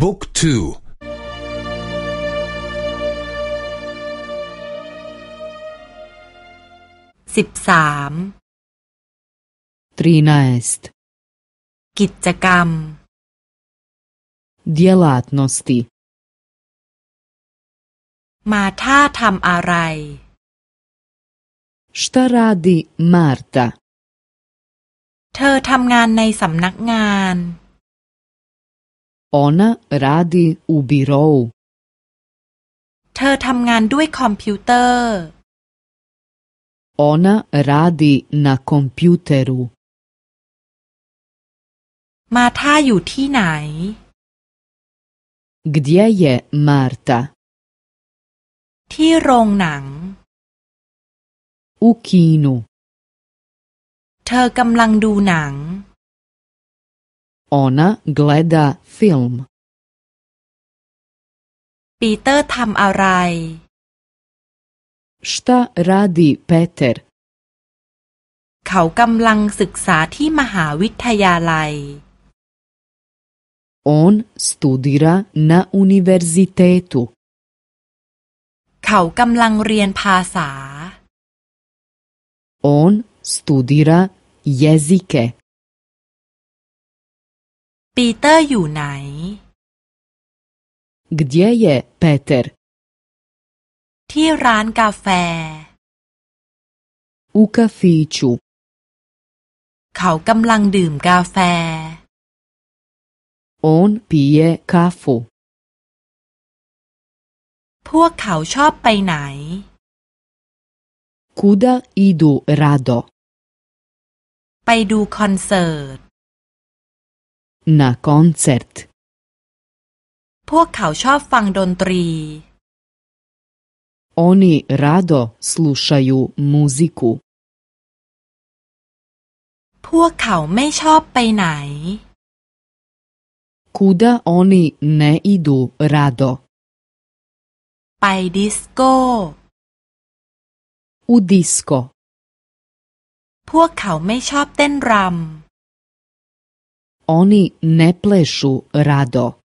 บุ๊กทูสิบสามทรีนาเอสต์กิจกรรม djelatnosti มาท่าทำอะไร Šta radi Marta เธอทำงานในสำนักงาน Ona radi u birou เธอทำงานด้วยคอมพิวเตอร์ Ona radi na kompjuteru มาท่าอยู่ที่ไหน Gdje je Marta ที่โรงหนัง u kinu เธอกำลังดูหนัง Ona gleda film ปีเตอร์ทำอะไร Šta radi Peter เขากำลังศึกษาที่มหาวิทยาลัย On studira na univerzitetu เขากำลังเรียนภาษา On studira jezike ปีเตอร์อยู่ไหน Gdje je Peter ที่ร้านกาแฟ u kafiću เขากำลังดื่มกาแฟ On pije kafu พวกเขาชอบไปไหน Kuda idu rado ไปดูคอนเสิร์ต na koncert พวกเขาชอบฟังดนตรี Oni rado slušaju muziku พวกเขาไม่ชอบไปไหน Kuda oni ne idu rado ไปดิสโก้ u disko พวกเขาไม่ชอบเต้นร Oni ne plešu rado